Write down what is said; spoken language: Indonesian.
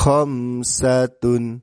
khamsatun.